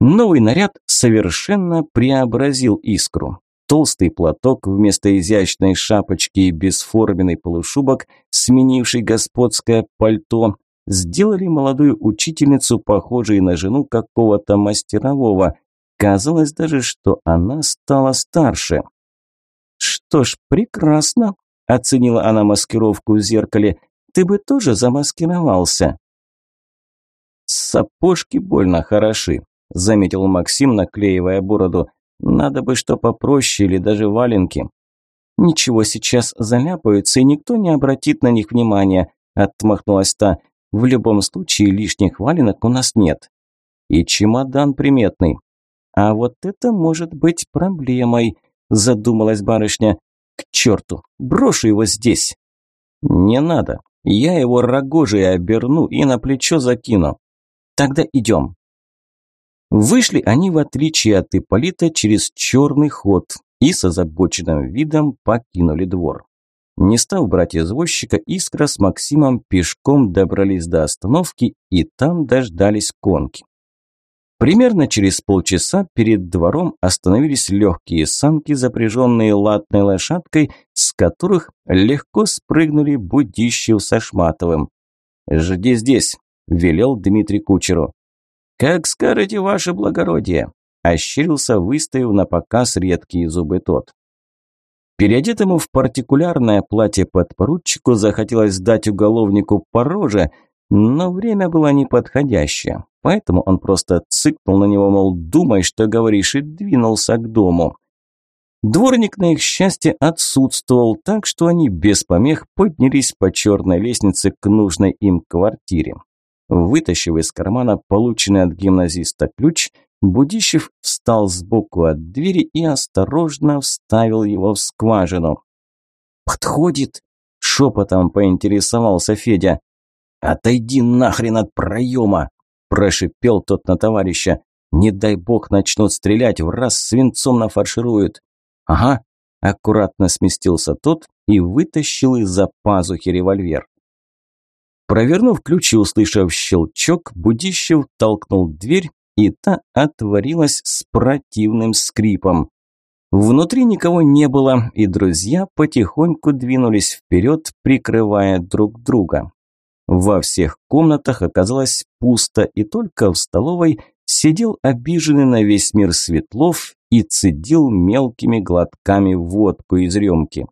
Новый наряд совершенно преобразил искру. Толстый платок вместо изящной шапочки и бесформенный полушубок, сменивший господское пальто, сделали молодую учительницу похожей на жену какого-то мастерового. Казалось даже, что она стала старше. «Что ж, прекрасно», – оценила она маскировку в зеркале ты бы тоже замаскировался». «Сапожки больно хороши», – заметил Максим, наклеивая бороду. «Надо бы что попроще или даже валенки». «Ничего, сейчас заляпаются, и никто не обратит на них внимания», – отмахнулась та. «В любом случае лишних валенок у нас нет». «И чемодан приметный». «А вот это может быть проблемой», – задумалась барышня. «К черту, брошу его здесь». «Не надо», я его рогожей оберну и на плечо закину. Тогда идем. Вышли они, в отличие от Ипполита, через черный ход и с озабоченным видом покинули двор. Не став брать извозчика, Искра с Максимом пешком добрались до остановки и там дождались конки. Примерно через полчаса перед двором остановились легкие санки, запряженные латной лошадкой, с которых легко спрыгнули Будищев со Шматовым. «Жди здесь», – велел Дмитрий Кучеру. «Как скажете, ваше благородие», – ощерился, выставив на показ редкие зубы тот. Переодетому в партикулярное платье подпоручику захотелось дать уголовнику по роже, но время было неподходящее. Поэтому он просто цыкнул на него, мол, думай, что говоришь, и двинулся к дому. Дворник, на их счастье, отсутствовал, так что они без помех поднялись по черной лестнице к нужной им квартире. Вытащив из кармана полученный от гимназиста ключ, Будищев встал сбоку от двери и осторожно вставил его в скважину. «Подходит!» – шепотом поинтересовался Федя. «Отойди нахрен от проема!» Прошипел тот на товарища. Не дай бог начнут стрелять, в раз свинцом нафаршируют. Ага, аккуратно сместился тот и вытащил из-за пазухи револьвер. Провернув ключ и услышав щелчок, Будищев толкнул дверь, и та отворилась с противным скрипом. Внутри никого не было, и друзья потихоньку двинулись вперед, прикрывая друг друга. Во всех комнатах оказалось пусто, и только в столовой сидел обиженный на весь мир Светлов и цедил мелкими глотками водку из рюмки.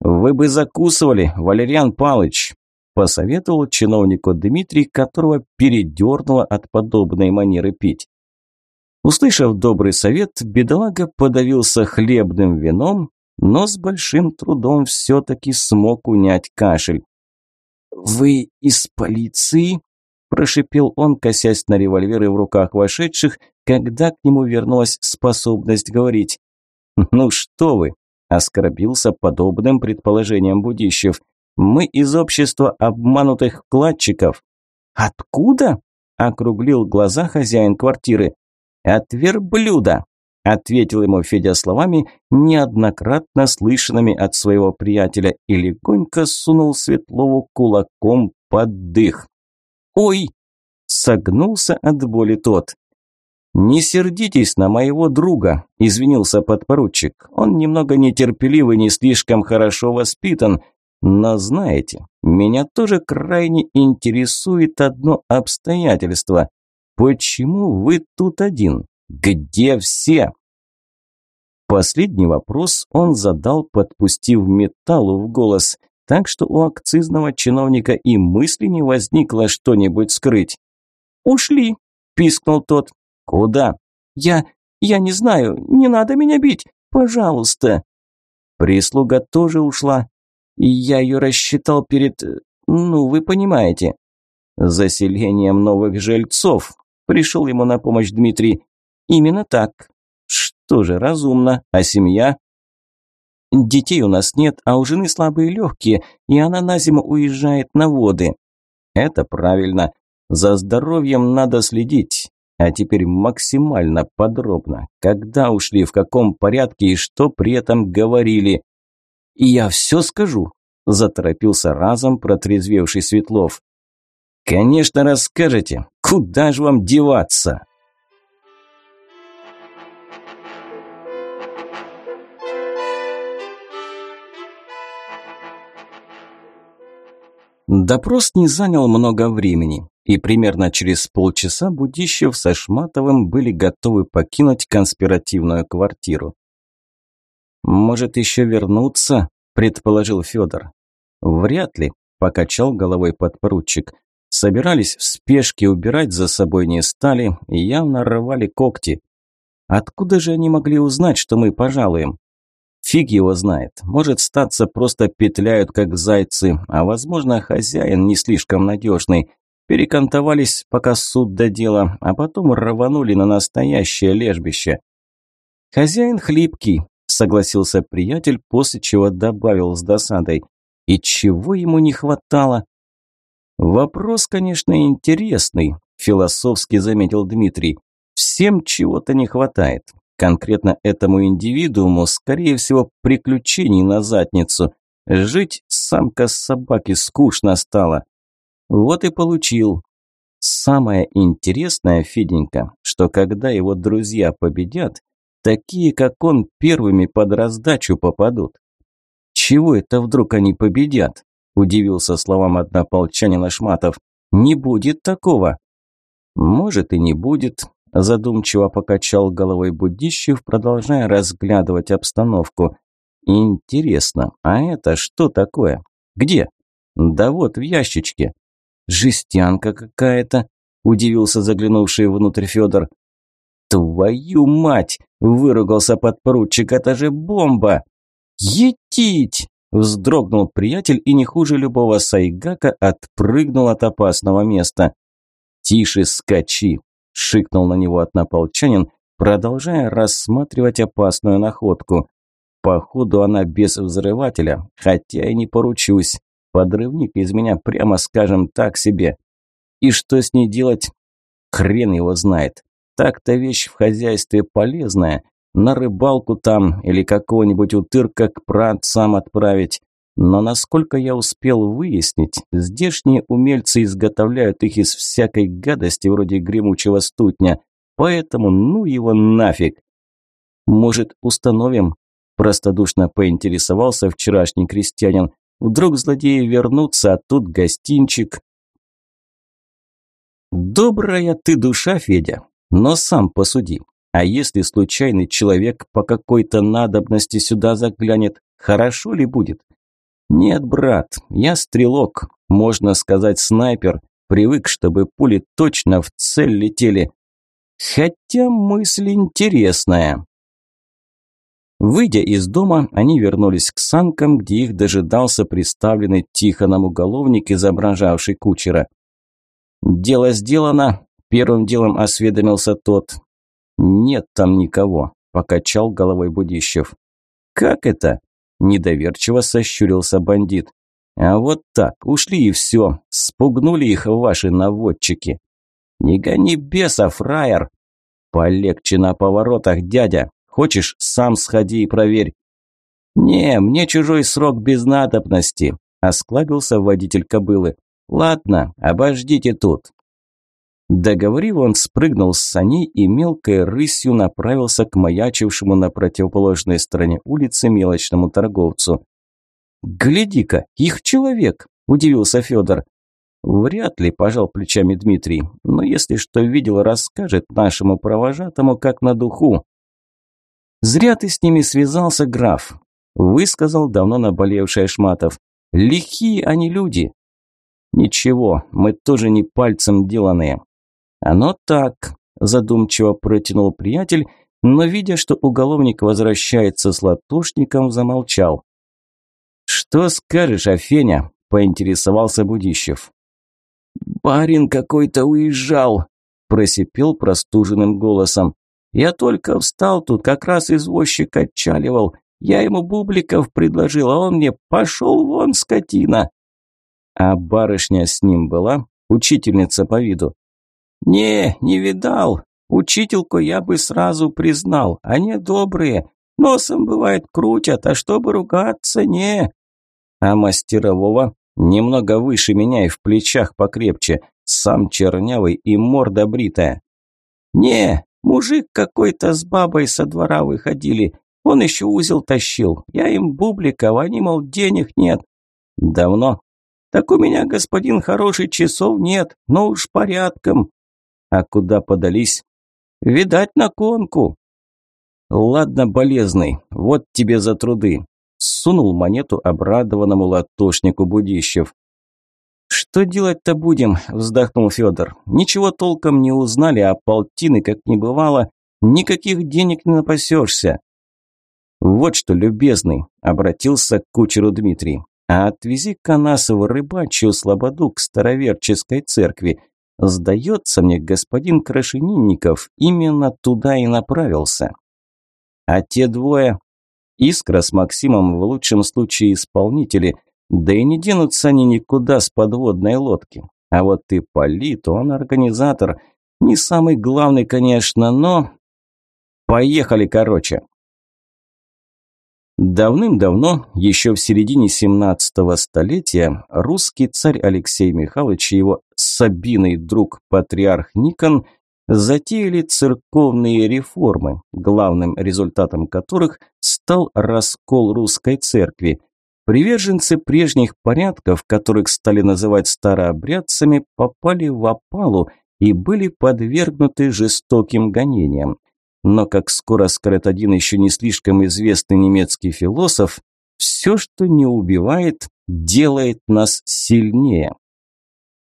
«Вы бы закусывали, Валериан Палыч», – посоветовал чиновнику Дмитрий, которого передернуло от подобной манеры пить. Услышав добрый совет, бедолага подавился хлебным вином, но с большим трудом все-таки смог унять кашель. «Вы из полиции?» – прошипел он, косясь на револьверы в руках вошедших, когда к нему вернулась способность говорить. «Ну что вы!» – оскорбился подобным предположением Будищев. «Мы из общества обманутых вкладчиков». «Откуда?» – округлил глаза хозяин квартиры. «От верблюда!» – ответил ему Федя словами, неоднократно слышанными от своего приятеля, и легонько сунул Светлову кулаком под дых. «Ой!» – согнулся от боли тот. «Не сердитесь на моего друга», – извинился подпоручик. «Он немного нетерпеливый, не слишком хорошо воспитан. Но знаете, меня тоже крайне интересует одно обстоятельство. Почему вы тут один? Где все? Последний вопрос он задал, подпустив металлу в голос, так что у акцизного чиновника и мысли не возникло что-нибудь скрыть. «Ушли», – пискнул тот. «Куда?» «Я... я не знаю, не надо меня бить, пожалуйста». Прислуга тоже ушла. Я ее рассчитал перед... ну, вы понимаете. Заселением новых жильцов. Пришел ему на помощь Дмитрий. Именно так. Что же, разумно. А семья? Детей у нас нет, а у жены слабые легкие, и она на зиму уезжает на воды. Это правильно. За здоровьем надо следить. А теперь максимально подробно. Когда ушли, в каком порядке и что при этом говорили. И я все скажу, заторопился разом протрезвевший Светлов. Конечно, расскажете. Куда же вам деваться? Допрос не занял много времени, и примерно через полчаса Будищев со Шматовым были готовы покинуть конспиративную квартиру. «Может, еще вернуться?» – предположил Федор. «Вряд ли», – покачал головой подпоручик. «Собирались в спешке, убирать за собой не стали явно рвали когти. Откуда же они могли узнать, что мы пожалуем? Фиг его знает. Может, статься просто петляют, как зайцы, а, возможно, хозяин не слишком надежный. Перекантовались, пока суд до дела, а потом рванули на настоящее лежбище. «Хозяин хлипкий», – согласился приятель, после чего добавил с досадой. «И чего ему не хватало?» «Вопрос, конечно, интересный», – философски заметил Дмитрий. Всем чего-то не хватает. Конкретно этому индивидууму, скорее всего, приключений на задницу. Жить самка собаки скучно стало. Вот и получил. Самое интересное, Феденька, что когда его друзья победят, такие, как он, первыми под раздачу попадут. Чего это вдруг они победят? Удивился словам однополчанина Шматов. Не будет такого. Может и не будет, задумчиво покачал головой Будищев, продолжая разглядывать обстановку. Интересно, а это что такое? Где? Да вот в ящичке. Жестянка какая-то, удивился заглянувший внутрь Федор. Твою мать! Выругался подпоручик, это же бомба! Етить! Вздрогнул приятель и не хуже любого сайгака отпрыгнул от опасного места. «Тише, скачи!» – шикнул на него однополчанин, продолжая рассматривать опасную находку. Походу она без взрывателя, хотя и не поручусь. Подрывник из меня, прямо скажем, так себе. И что с ней делать? Хрен его знает. Так-то вещь в хозяйстве полезная. На рыбалку там или какого-нибудь утырка к праотцам отправить. Но насколько я успел выяснить, здешние умельцы изготовляют их из всякой гадости вроде гремучего стутня. Поэтому ну его нафиг. Может, установим? Простодушно поинтересовался вчерашний крестьянин. Вдруг злодеи вернутся, а тут гостинчик. Добрая ты душа, Федя, но сам посуди. А если случайный человек по какой-то надобности сюда заглянет, хорошо ли будет? Нет, брат, я стрелок, можно сказать снайпер, привык, чтобы пули точно в цель летели. Хотя мысль интересная. Выйдя из дома, они вернулись к санкам, где их дожидался приставленный Тихоном уголовник, изображавший кучера. «Дело сделано», – первым делом осведомился тот. «Нет там никого», – покачал головой Будищев. «Как это?» – недоверчиво сощурился бандит. «А вот так, ушли и все, спугнули их ваши наводчики». «Не гони беса, фраер!» «Полегче на поворотах, дядя, Хочешь, сам сходи и проверь». «Не, мне чужой срок без надобности», – осклабился водитель кобылы. «Ладно, обождите тут». Договорив, он спрыгнул с саней и мелкой рысью направился к маячившему на противоположной стороне улицы мелочному торговцу. «Гляди-ка, их человек!» – удивился Федор. «Вряд ли», – пожал плечами Дмитрий, – «но если что видел, расскажет нашему провожатому, как на духу». «Зря ты с ними связался, граф», – высказал давно наболевший Шматов. «Лихие они люди». «Ничего, мы тоже не пальцем деланные». «Оно так», – задумчиво протянул приятель, но, видя, что уголовник возвращается с латушником, замолчал. «Что скажешь, Афеня?» – поинтересовался Будищев. «Барин какой-то уезжал», – просипел простуженным голосом. Я только встал тут, как раз извозчик отчаливал. Я ему бубликов предложил, а он мне «пошел вон, скотина». А барышня с ним была? Учительница по виду. «Не, не видал. Учительку я бы сразу признал. Они добрые. Носом, бывает, крутят, а чтобы ругаться, не». А мастерового? Немного выше меня и в плечах покрепче. Сам чернявый и морда бритая. «Не, Мужик какой-то с бабой со двора выходили. Он еще узел тащил. Я им бубликов, они, мол, денег нет. Давно? Так у меня, господин хороший, часов нет, но уж порядком. А куда подались? Видать, на конку. Ладно, болезный, вот тебе за труды. Сунул монету обрадованному латошнику Будищев. «Что делать-то будем?» – вздохнул Федор. «Ничего толком не узнали, а полтины, как не бывало, никаких денег не напасешься». «Вот что, любезный», – обратился к кучеру Дмитрий, «а отвези-ка нас в рыбачью слободу к староверческой церкви. Сдается мне, господин Крашенинников именно туда и направился». «А те двое?» Искра с Максимом в лучшем случае исполнители – да и не денутся они никуда с подводной лодки. А вот ты Полит, он организатор. Не самый главный, конечно, но... Поехали, короче. Давным-давно, еще в середине 17 столетия, русский царь Алексей Михайлович и его Сабиный друг патриарх Никон затеяли церковные реформы, главным результатом которых стал раскол русской церкви. Приверженцы прежних порядков, которых стали называть старообрядцами, попали в опалу и были подвергнуты жестоким гонениям. Но, как скоро скажет один еще не слишком известный немецкий философ, все, что не убивает, делает нас сильнее.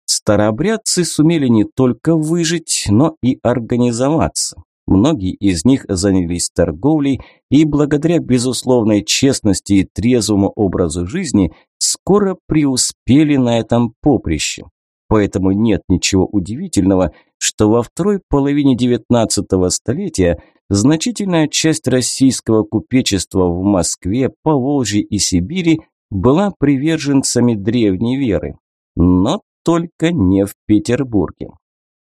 Старообрядцы сумели не только выжить, но и организоваться. Многие из них занялись торговлей и благодаря безусловной честности и трезвому образу жизни скоро преуспели на этом поприще. Поэтому нет ничего удивительного, что во второй половине XIX столетия значительная часть российского купечества в Москве, Поволжье и Сибири была приверженцами древней веры, но только не в Петербурге.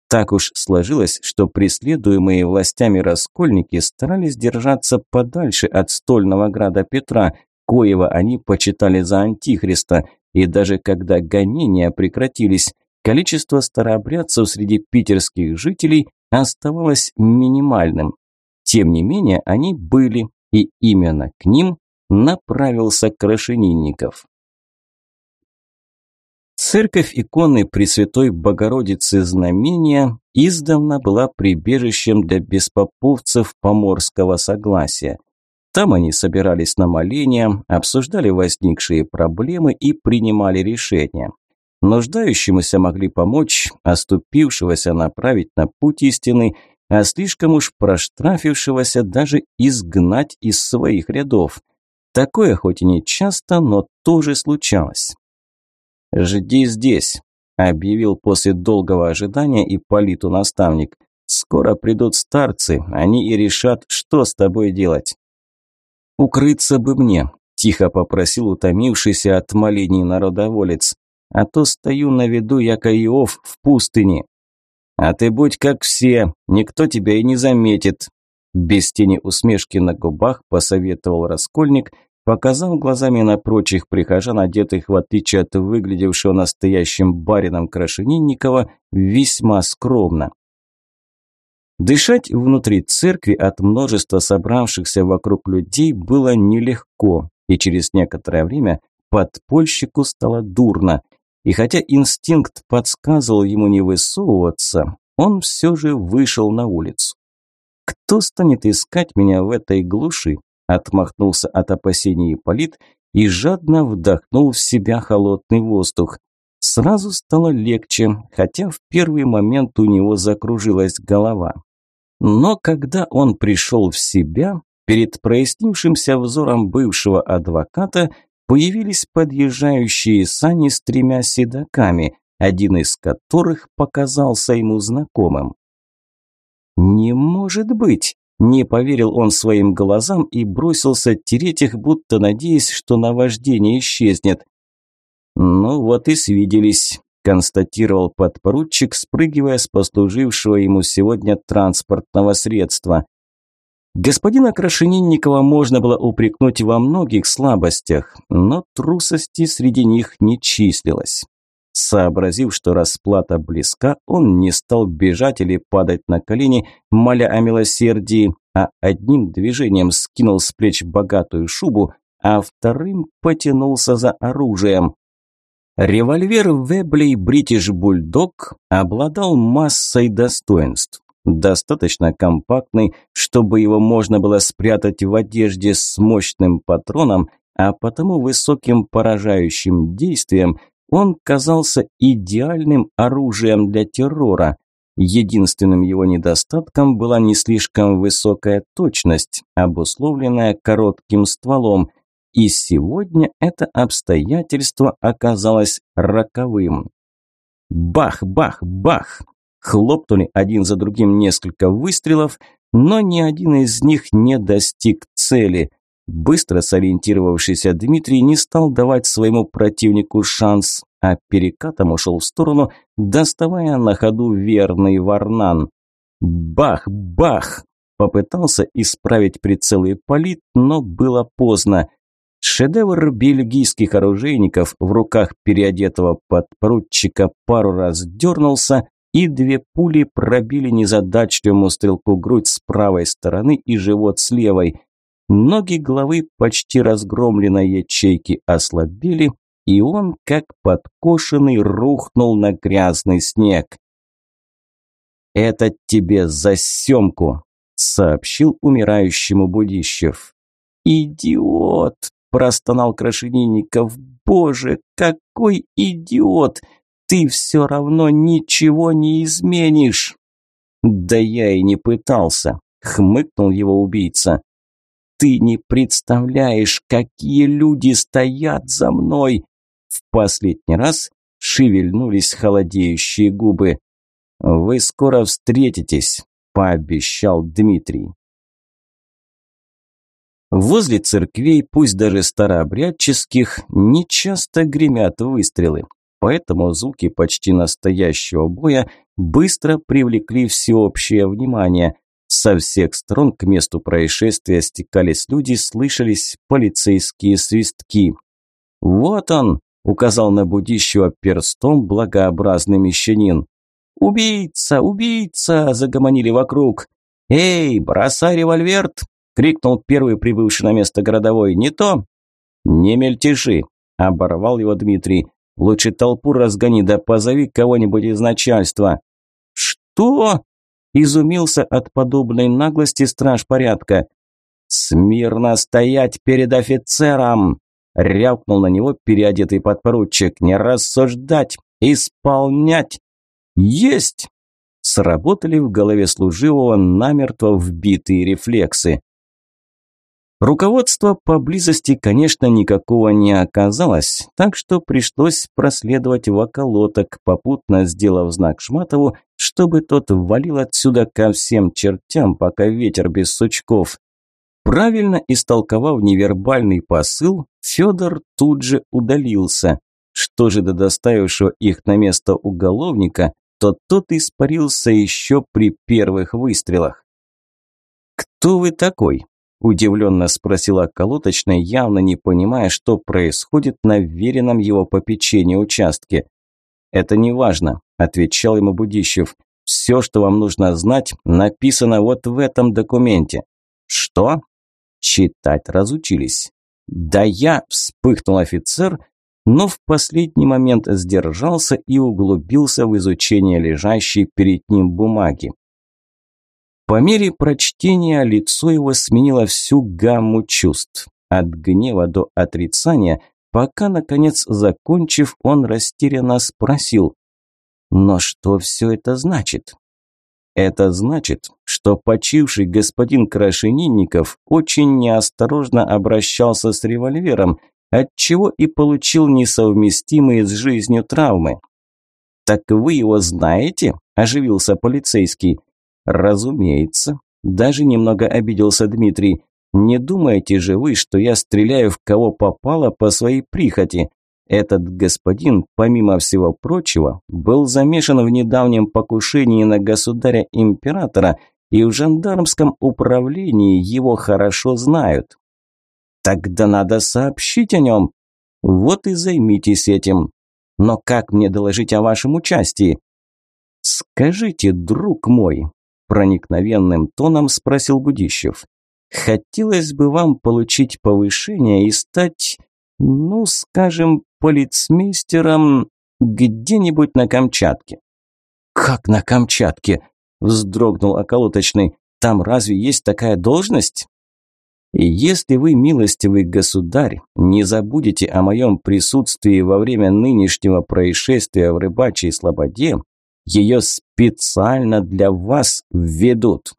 Так уж сложилось, что преследуемые властями раскольники старались держаться подальше от стольного града Петра, коего они почитали за антихриста, и даже когда гонения прекратились, количество старообрядцев среди питерских жителей оставалось минимальным. Тем не менее, они были, и именно к ним направился Крашенинников. Церковь иконы Пресвятой Богородицы Знамения издавна была прибежищем для беспоповцев поморского согласия. Там они собирались на моления, обсуждали возникшие проблемы и принимали решения. Нуждающемуся могли помочь, оступившегося направить на путь истины, а слишком уж проштрафившегося даже изгнать из своих рядов. Такое хоть и не часто, но тоже случалось. «Жди здесь», – объявил после долгого ожидания Ипполиту наставник. «Скоро придут старцы, они и решат, что с тобой делать». «Укрыться бы мне», – тихо попросил утомившийся от молений народоволец а то стою на виду, яко Иов в пустыне. А ты будь как все, никто тебя и не заметит. Без тени усмешки на губах посоветовал Раскольник, показал глазами на прочих прихожан, одетых в отличие от выглядевшего настоящим барином Крашенинникова, весьма скромно. Дышать внутри церкви от множества собравшихся вокруг людей было нелегко, и через некоторое время подпольщику стало дурно. И хотя инстинкт подсказывал ему не высовываться, он все же вышел на улицу. «Кто станет искать меня в этой глуши?» Отмахнулся от опасений Ипполит и жадно вдохнул в себя холодный воздух. Сразу стало легче, хотя в первый момент у него закружилась голова. Но когда он пришел в себя, перед прояснившимся взором бывшего адвоката появились подъезжающие сани с тремя седаками, один из которых показался ему знакомым. «Не может быть!» – не поверил он своим глазам и бросился тереть их, будто надеясь, что наваждение исчезнет. «Ну вот и свиделись», – констатировал подпоручик, спрыгивая с послужившего ему сегодня транспортного средства. Господина Крашенинникова можно было упрекнуть во многих слабостях, но трусости среди них не числилось. Сообразив, что расплата близка, он не стал бежать или падать на колени, моля о милосердии, а одним движением скинул с плеч богатую шубу, а вторым потянулся за оружием. Револьвер Веблей Бритиш Бульдог обладал массой достоинств достаточно компактный, чтобы его можно было спрятать в одежде с мощным патроном, а потому высоким поражающим действием он казался идеальным оружием для террора. Единственным его недостатком была не слишком высокая точность, обусловленная коротким стволом, и сегодня это обстоятельство оказалось роковым. Бах, бах, бах! Хлопнули один за другим несколько выстрелов, но ни один из них не достиг цели. Быстро сориентировавшийся Дмитрий не стал давать своему противнику шанс. а перекатом ушел в сторону, доставая на ходу верный варнан. Бах, бах! Попытался исправить прицел и полит, но было поздно. Шедевр бельгийских оружейников в руках переодетого подпоручика пару раз дернулся, и две пули пробили незадачливому стрелку грудь с правой стороны и живот с левой. Ноги головы почти разгромленной ячейки ослабели, и он, как подкошенный, рухнул на грязный снег. «Это тебе за семку», – сообщил умирающему Будищев. «Идиот!» – простонал Крашенинников. «Боже, какой идиот! Ты все равно ничего не изменишь!» «Да я и не пытался», – хмыкнул его убийца. Ты не представляешь, какие люди стоят за мной!» В последний раз шевельнулись холодеющие губы. «Вы скоро встретитесь», – пообещал Дмитрий. Возле церквей, пусть даже старообрядческих, нечасто гремят выстрелы, поэтому звуки почти настоящего боя быстро привлекли всеобщее внимание. Со всех сторон к месту происшествия стекались люди, слышались полицейские свистки. «Вот он!» – указал на будущего перстом благообразный мещанин. «Убийца! Убийца!» – загомонили вокруг. «Эй, бросай револьверт!» – крикнул первый прибывший на место городовой. «Не то!» «Не мельтеши!» – оборвал его Дмитрий. «Лучше толпу разгони, да позови кого-нибудь из начальства». «Что?» Изумился от подобной наглости страж порядка. «Смирно стоять перед офицером!» Рявкнул на него переодетый подпоручик. «Не рассуждать! Исполнять!» «Есть!» Сработали в голове служивого намертво вбитые рефлексы. Руководства поблизости, конечно, никакого не оказалось, так что пришлось проследовать в околоток, попутно сделав знак Шматову, чтобы тот валил отсюда ко всем чертям, пока ветер без сучков. Правильно истолковав невербальный посыл, Федор тут же удалился. Что же до доставившего их на место уголовника, то тот испарился еще при первых выстрелах. «Кто вы такой?» Удивленно спросила колоточная, явно не понимая, что происходит на веренном его попечении участке. «Это не важно», – отвечал ему Будищев. «Все, что вам нужно знать, написано вот в этом документе». «Что?» Читать разучились. «Да я!» – вспыхнул офицер, но в последний момент сдержался и углубился в изучение лежащей перед ним бумаги. По мере прочтения лицо его сменило всю гамму чувств. От гнева до отрицания, пока, наконец, закончив, он растерянно спросил. «Но что все это значит?» Это значит, что почивший господин Крашенинников очень неосторожно обращался с револьвером, отчего и получил несовместимые с жизнью травмы. «Так вы его знаете?» – оживился полицейский. «Разумеется». Даже немного обиделся Дмитрий. «Не думаете же вы, что я стреляю в кого попало по своей прихоти? Этот господин, помимо всего прочего, был замешан в недавнем покушении на государя-императора, и в жандармском управлении его хорошо знают. Тогда надо сообщить о нем. Вот и займитесь этим. Но как мне доложить о вашем участии? Скажите, друг мой, проникновенным тоном спросил Будищев. Хотелось бы вам получить повышение и стать, ну, скажем, полицмейстером где-нибудь на Камчатке. Как на Камчатке? вздрогнул околоточный. Там разве есть такая должность? И если вы, милостивый государь, не забудете о моем присутствии во время нынешнего происшествия в рыбачьей слободе, ее специально для вас введут.